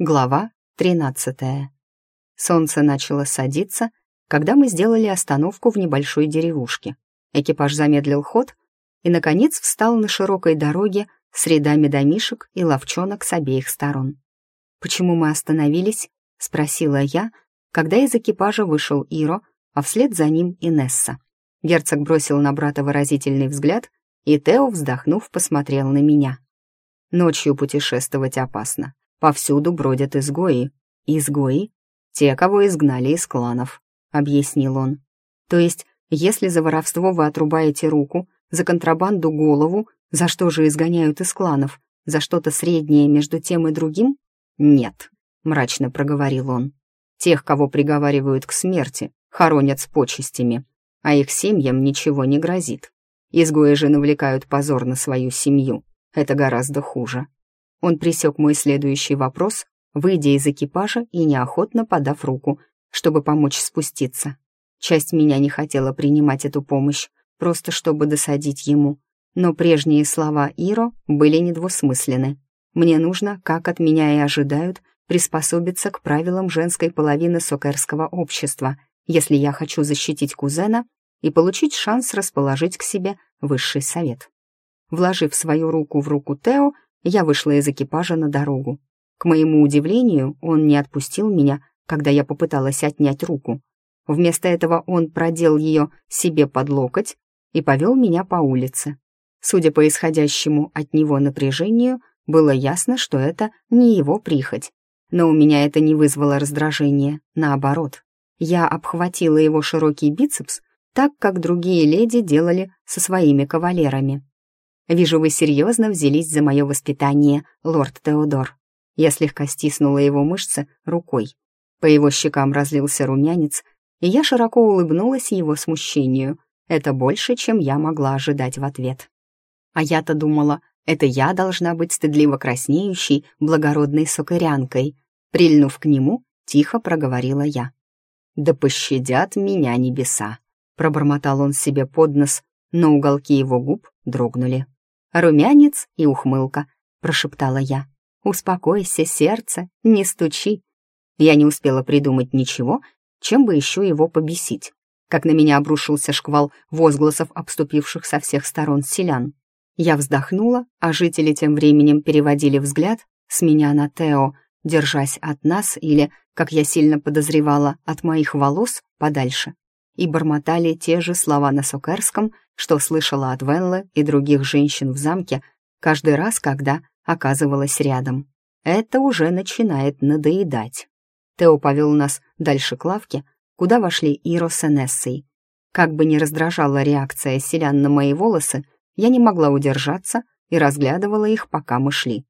Глава 13. Солнце начало садиться, когда мы сделали остановку в небольшой деревушке. Экипаж замедлил ход и, наконец, встал на широкой дороге с рядами домишек и ловчонок с обеих сторон. «Почему мы остановились?» — спросила я, когда из экипажа вышел Иро, а вслед за ним Инесса. Герцог бросил на брата выразительный взгляд, и Тео, вздохнув, посмотрел на меня. «Ночью путешествовать опасно. Повсюду бродят изгои. Изгои? Те, кого изгнали из кланов», — объяснил он. «То есть, если за воровство вы отрубаете руку, за контрабанду голову, за что же изгоняют из кланов? За что-то среднее между тем и другим? Нет», — мрачно проговорил он. «Тех, кого приговаривают к смерти, хоронят с почестями, а их семьям ничего не грозит. Изгои же навлекают позор на свою семью. Это гораздо хуже. Он присек мой следующий вопрос, выйдя из экипажа и неохотно подав руку, чтобы помочь спуститься. Часть меня не хотела принимать эту помощь, просто чтобы досадить ему. Но прежние слова Иро были недвусмысленны. Мне нужно, как от меня и ожидают, приспособиться к правилам женской половины сокерского общества, если я хочу защитить кузена и получить шанс расположить к себе высший совет. Вложив свою руку в руку Тео, я вышла из экипажа на дорогу. К моему удивлению, он не отпустил меня, когда я попыталась отнять руку. Вместо этого он продел ее себе под локоть и повел меня по улице. Судя по исходящему от него напряжению, было ясно, что это не его прихоть. Но у меня это не вызвало раздражения, наоборот. Я обхватила его широкий бицепс, так как другие леди делали со своими кавалерами. Вижу, вы серьезно взялись за мое воспитание, лорд Теодор. Я слегка стиснула его мышцы рукой. По его щекам разлился румянец, и я широко улыбнулась его смущению. Это больше, чем я могла ожидать в ответ. А я-то думала, это я должна быть стыдливо краснеющей, благородной сокырянкой. Прильнув к нему, тихо проговорила я. «Да пощадят меня небеса!» Пробормотал он себе под нос, но уголки его губ дрогнули. «Румянец и ухмылка», — прошептала я. «Успокойся, сердце, не стучи». Я не успела придумать ничего, чем бы еще его побесить. Как на меня обрушился шквал возгласов обступивших со всех сторон селян. Я вздохнула, а жители тем временем переводили взгляд с меня на Тео, держась от нас или, как я сильно подозревала, от моих волос подальше, и бормотали те же слова на сокерском, что слышала от Венлы и других женщин в замке каждый раз, когда оказывалась рядом. Это уже начинает надоедать. Тео повел нас дальше к лавке, куда вошли Иро с Энессой. Как бы ни раздражала реакция селян на мои волосы, я не могла удержаться и разглядывала их, пока мы шли.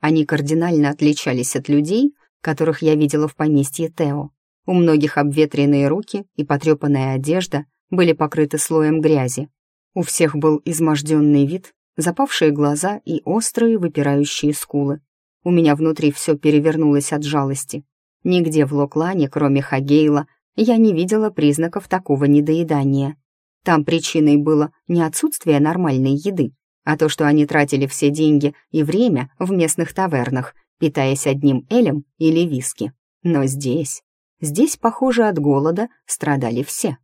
Они кардинально отличались от людей, которых я видела в поместье Тео. У многих обветренные руки и потрепанная одежда были покрыты слоем грязи, у всех был изможденный вид, запавшие глаза и острые выпирающие скулы. У меня внутри все перевернулось от жалости. Нигде в Локлане, кроме Хагейла, я не видела признаков такого недоедания. Там причиной было не отсутствие нормальной еды, а то, что они тратили все деньги и время в местных тавернах, питаясь одним элем или виски. Но здесь, здесь, похоже, от голода страдали все.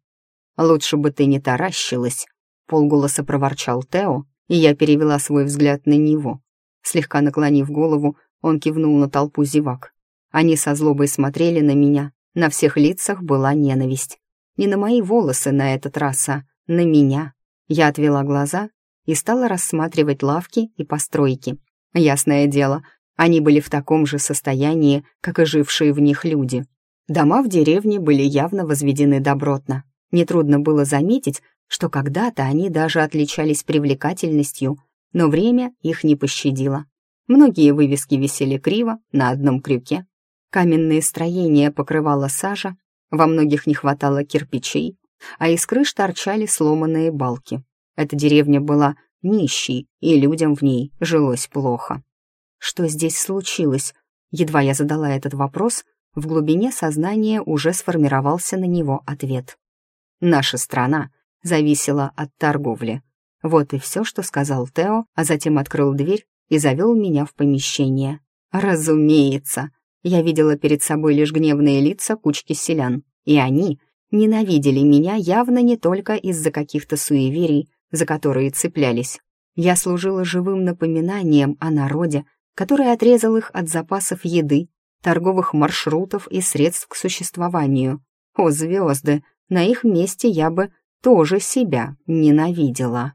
Лучше бы ты не таращилась, полголоса проворчал Тео, и я перевела свой взгляд на него. Слегка наклонив голову, он кивнул на толпу зевак. Они со злобой смотрели на меня, на всех лицах была ненависть. Не на мои волосы на этот раз, а на меня. Я отвела глаза и стала рассматривать лавки и постройки. Ясное дело, они были в таком же состоянии, как и жившие в них люди. Дома в деревне были явно возведены добротно. Нетрудно было заметить, что когда-то они даже отличались привлекательностью, но время их не пощадило. Многие вывески висели криво, на одном крюке. Каменные строения покрывала сажа, во многих не хватало кирпичей, а из крыш торчали сломанные балки. Эта деревня была нищей, и людям в ней жилось плохо. Что здесь случилось? Едва я задала этот вопрос, в глубине сознания уже сформировался на него ответ. Наша страна зависело от торговли. Вот и все, что сказал Тео, а затем открыл дверь и завел меня в помещение. «Разумеется!» Я видела перед собой лишь гневные лица кучки селян, и они ненавидели меня явно не только из-за каких-то суеверий, за которые цеплялись. Я служила живым напоминанием о народе, который отрезал их от запасов еды, торговых маршрутов и средств к существованию. О, звезды! На их месте я бы тоже себя ненавидела.